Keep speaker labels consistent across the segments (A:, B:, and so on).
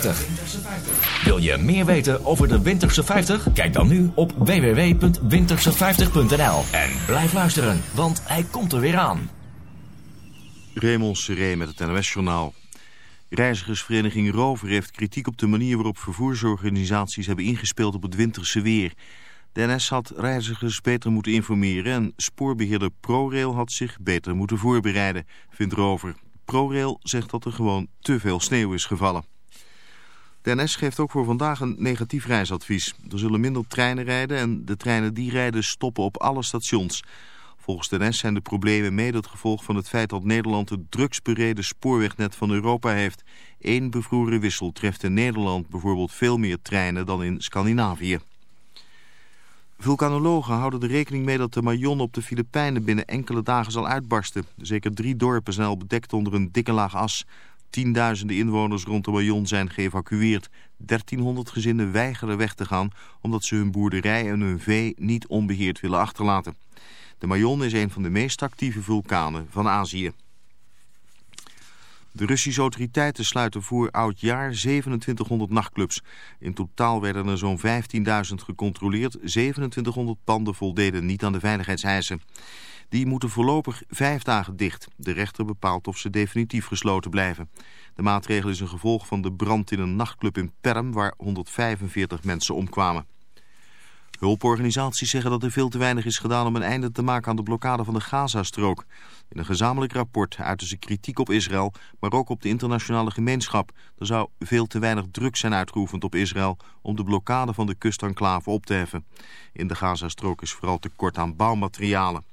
A: 50. Wil je meer weten over de Winterse 50? Kijk dan nu op www.winterse50.nl. En blijf luisteren, want hij komt er weer aan.
B: Raymond Seré met het NOS-journaal. Reizigersvereniging Rover heeft kritiek op de manier waarop vervoersorganisaties hebben ingespeeld op het winterse weer. De NS had reizigers beter moeten informeren en spoorbeheerder ProRail had zich beter moeten voorbereiden, vindt Rover. ProRail zegt dat er gewoon te veel sneeuw is gevallen. De NS geeft ook voor vandaag een negatief reisadvies. Er zullen minder treinen rijden en de treinen die rijden stoppen op alle stations. Volgens de NS zijn de problemen mede het gevolg van het feit dat Nederland het drugsbereden spoorwegnet van Europa heeft. Eén bevroren wissel treft in Nederland bijvoorbeeld veel meer treinen dan in Scandinavië. Vulkanologen houden er rekening mee dat de Mayon op de Filipijnen binnen enkele dagen zal uitbarsten. Zeker drie dorpen zijn al bedekt onder een dikke laag as. Tienduizenden inwoners rond de Mayon zijn geëvacueerd. 1300 gezinnen weigeren weg te gaan omdat ze hun boerderij en hun vee niet onbeheerd willen achterlaten. De Mayon is een van de meest actieve vulkanen van Azië. De Russische autoriteiten sluiten voor oudjaar 2700 nachtclubs. In totaal werden er zo'n 15.000 gecontroleerd. 2700 panden voldeden niet aan de veiligheidseisen. Die moeten voorlopig vijf dagen dicht. De rechter bepaalt of ze definitief gesloten blijven. De maatregel is een gevolg van de brand in een nachtclub in Perm... waar 145 mensen omkwamen. Hulporganisaties zeggen dat er veel te weinig is gedaan om een einde te maken aan de blokkade van de Gazastrook. In een gezamenlijk rapport uiten ze kritiek op Israël, maar ook op de internationale gemeenschap. Er zou veel te weinig druk zijn uitgeoefend op Israël om de blokkade van de kustenclave op te heffen. In de Gazastrook is vooral tekort aan bouwmaterialen.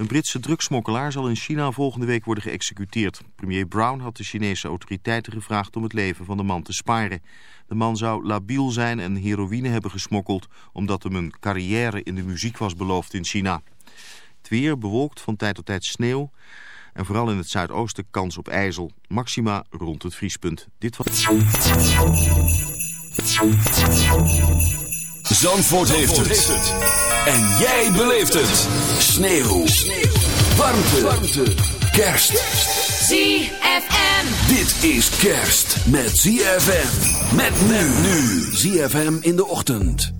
B: Een Britse drugsmokkelaar zal in China volgende week worden geëxecuteerd. Premier Brown had de Chinese autoriteiten gevraagd om het leven van de man te sparen. De man zou labiel zijn en heroïne hebben gesmokkeld... omdat hem een carrière in de muziek was beloofd in China. Het weer bewolkt van tijd tot tijd sneeuw... en vooral in het zuidoosten kans op ijzel. Maxima rond het vriespunt. Dit was...
C: Zandvoort, heeft, het. En jij beleeft het. Sneeuw. Warmte. Warmte. Kerst.
D: ZFM.
C: Dit is kerst met ZFM. Met men nu. ZFM in de ochtend.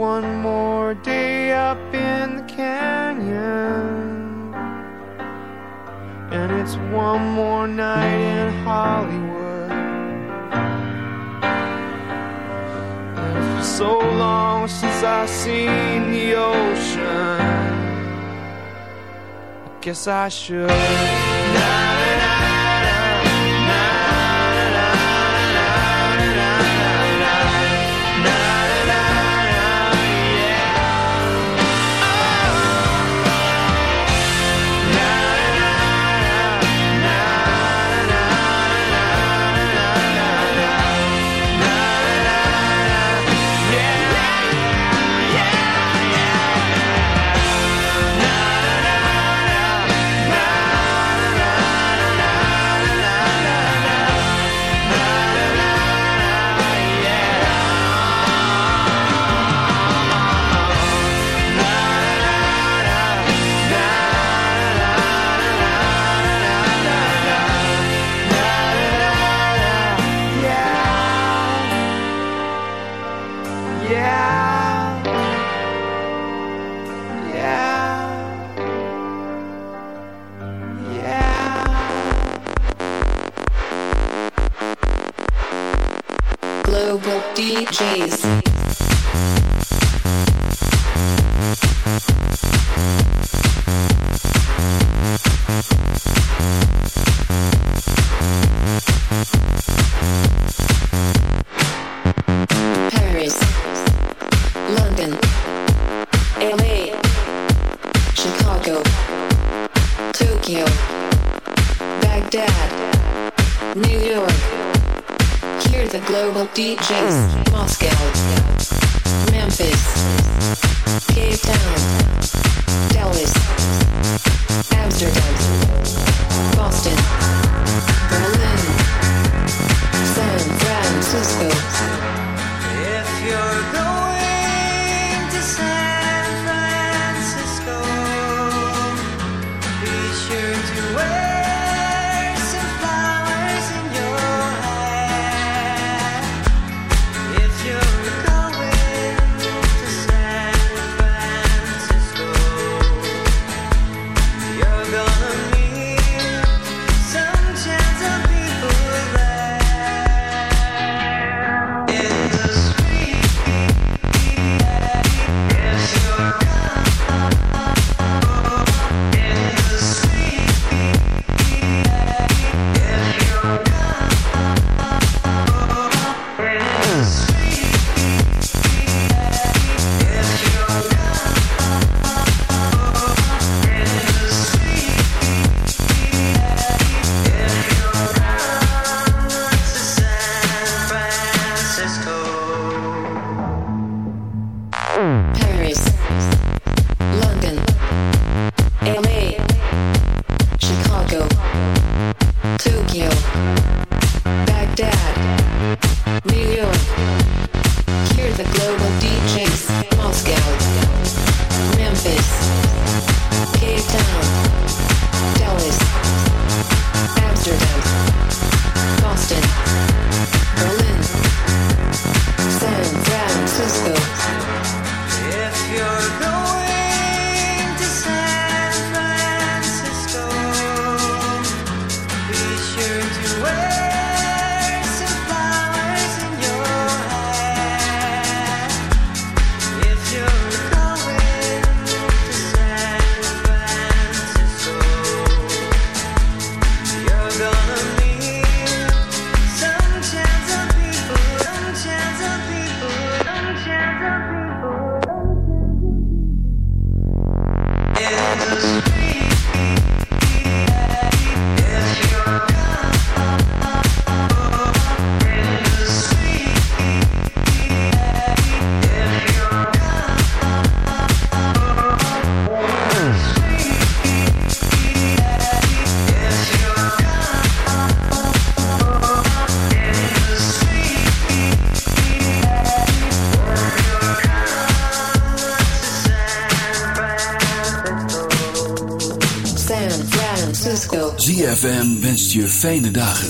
E: one more day up in the canyon. And it's one more night in Hollywood. And it's been so long since I've seen the ocean. I guess I should.
F: New York. Here the global DJs. Moscow. Memphis. Cape Town. Dallas. Amsterdam. Boston.
C: fijne dagen.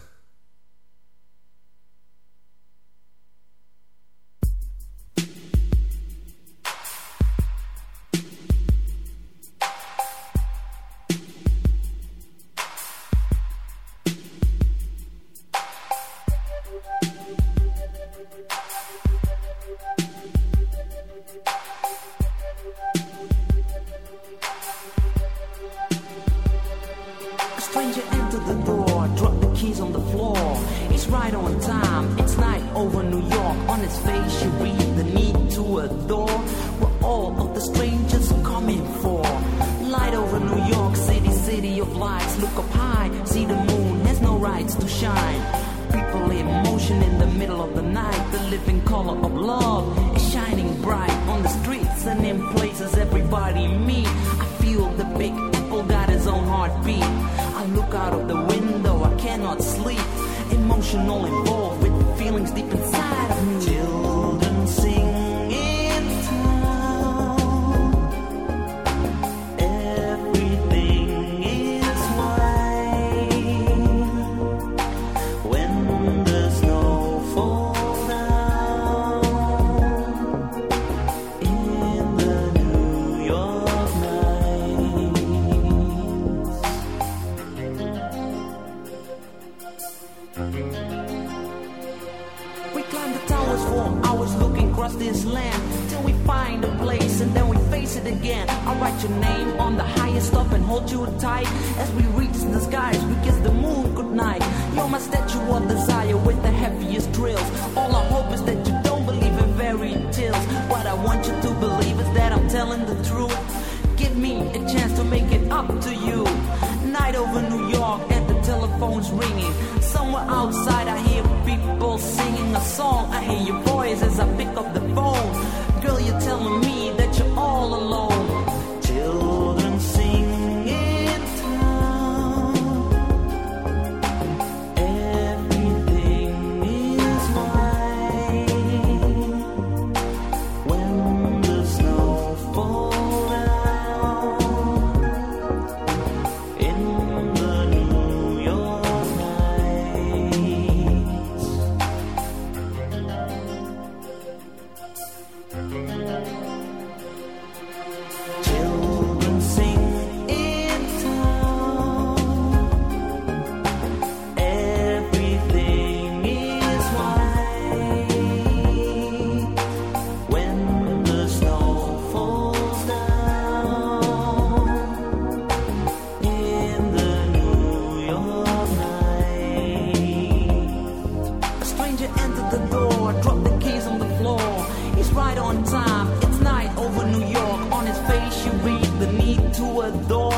A: Read the need to adore.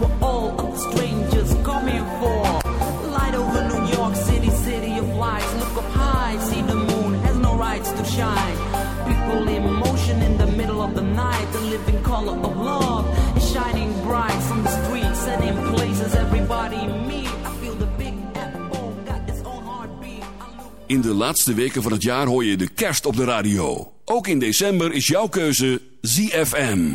A: What all of the strangers coming for? Light over New York City, city of lights. Look up high, see the moon has no rights to shine. People in motion in the middle of the night. The living color of love is shining bright on the streets and in places everybody meet. I feel the big apple got its own heartbeat. I look
G: In de laatste weken van het jaar hoor je de kerst op de radio. Ook in december is jouw keuze ZFM.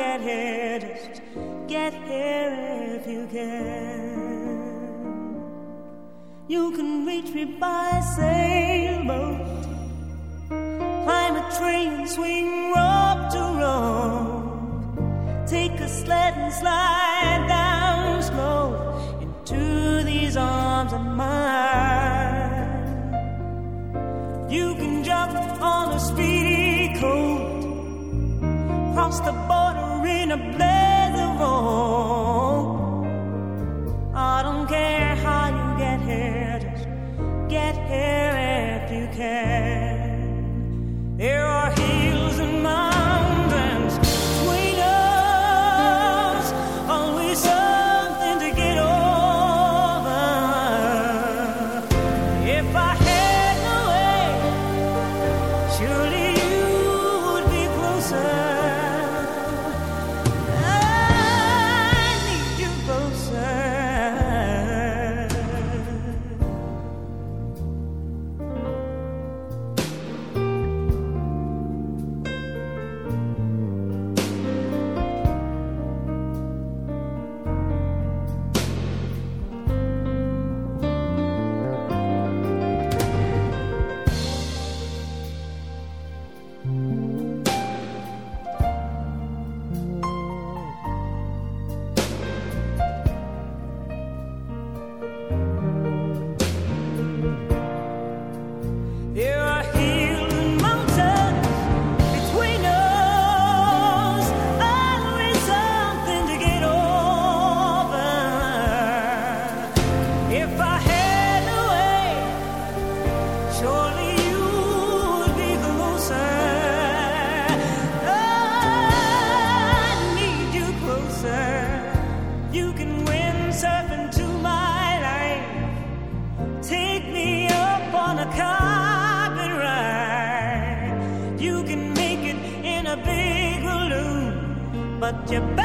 D: get here, just get here if you can. You can reach me by sailboat, climb a train, swing rope to rope, take a sled and slide down slow into these arms of mine. You can jump on a speedy coast. Cross the border in a blaze of your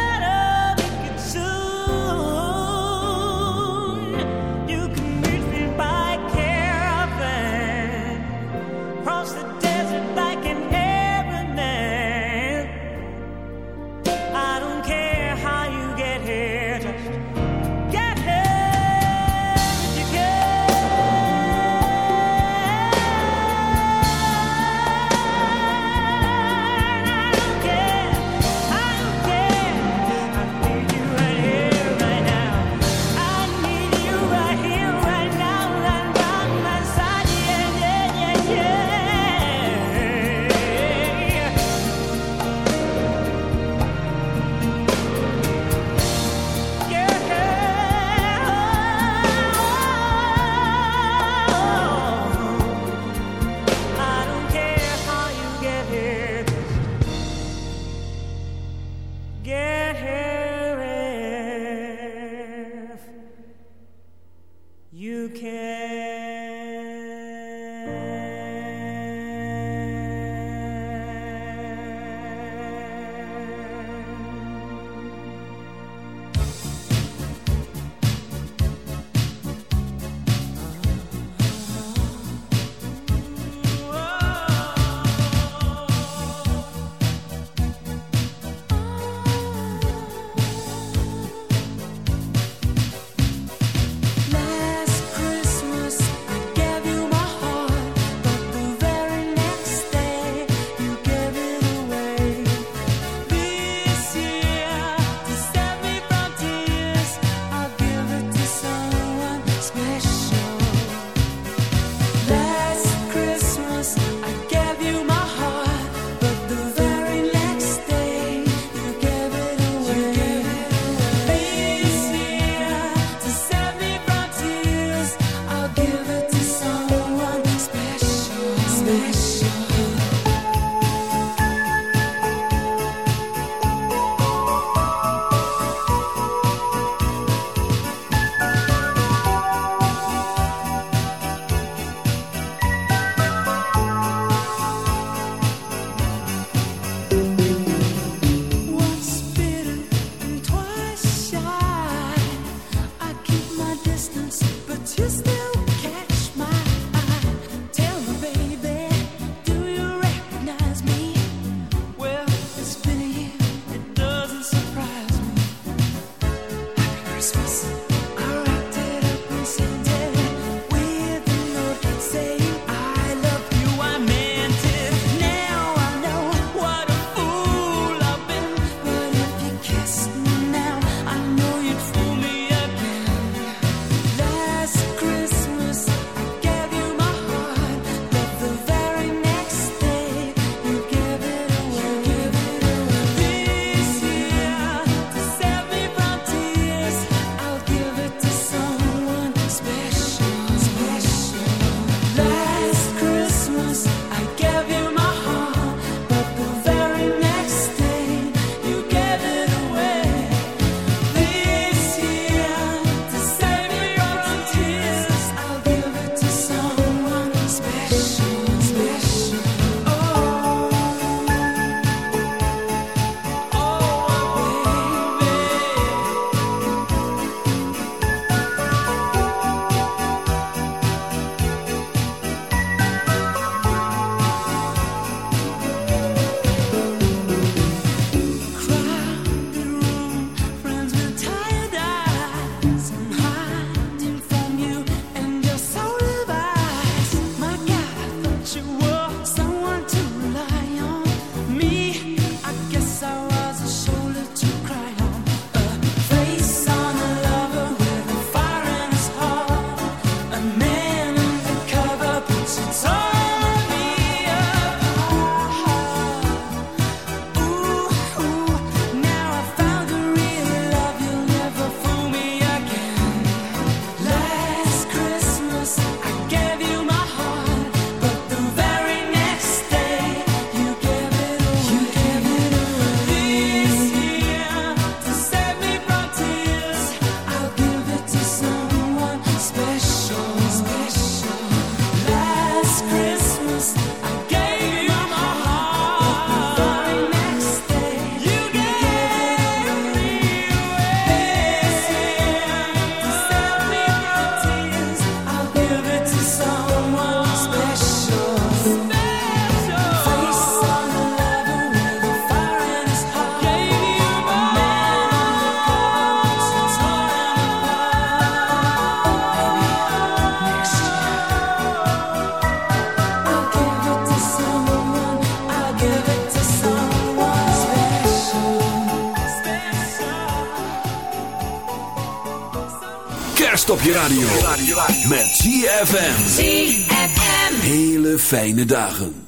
G: kerst op je radio. Met ZFM.
D: ZFM.
G: Hele fijne dagen.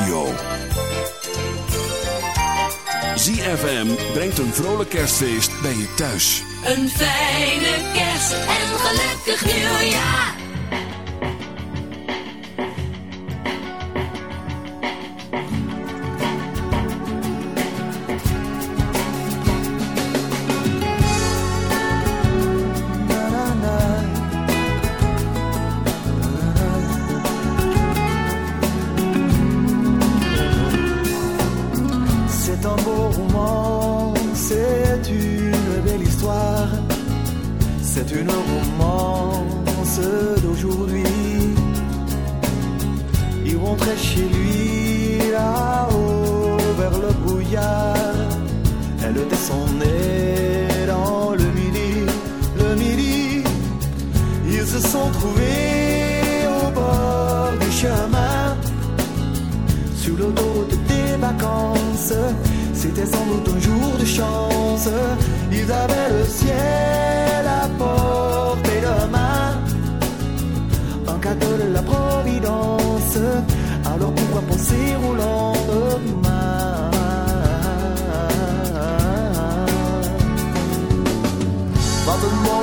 G: Radio.
H: Sont trouvés au bord du chemin sur l'autoroute des vacances. C'était sans doute un jour de chance. Ils avaient le ciel à portée de main. Un cadeau de la Providence. Alors pourquoi penser au lendemain?
I: Moment,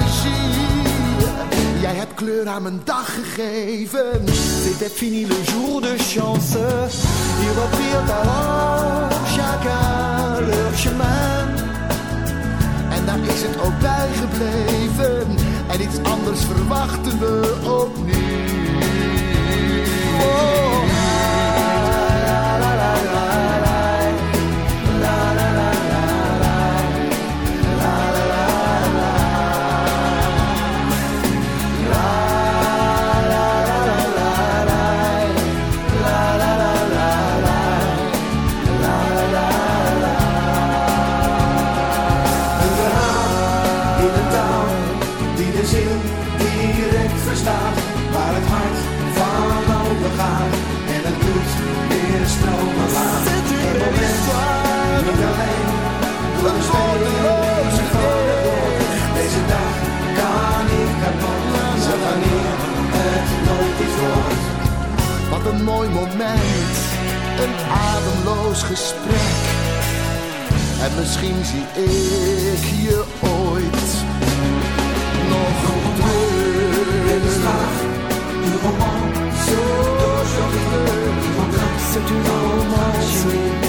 I: Jij hebt kleur aan mijn dag gegeven.
H: C'était fini le jour de chance. Ils reprirent alors chacun leur chemin.
I: En daar is het ook bij gebleven. En iets anders verwachten we opnieuw. Oh.
H: gesprek. En misschien zie ik je ooit nog in de
I: staf, de romance, d'aujourd'hui, de C'est une romance.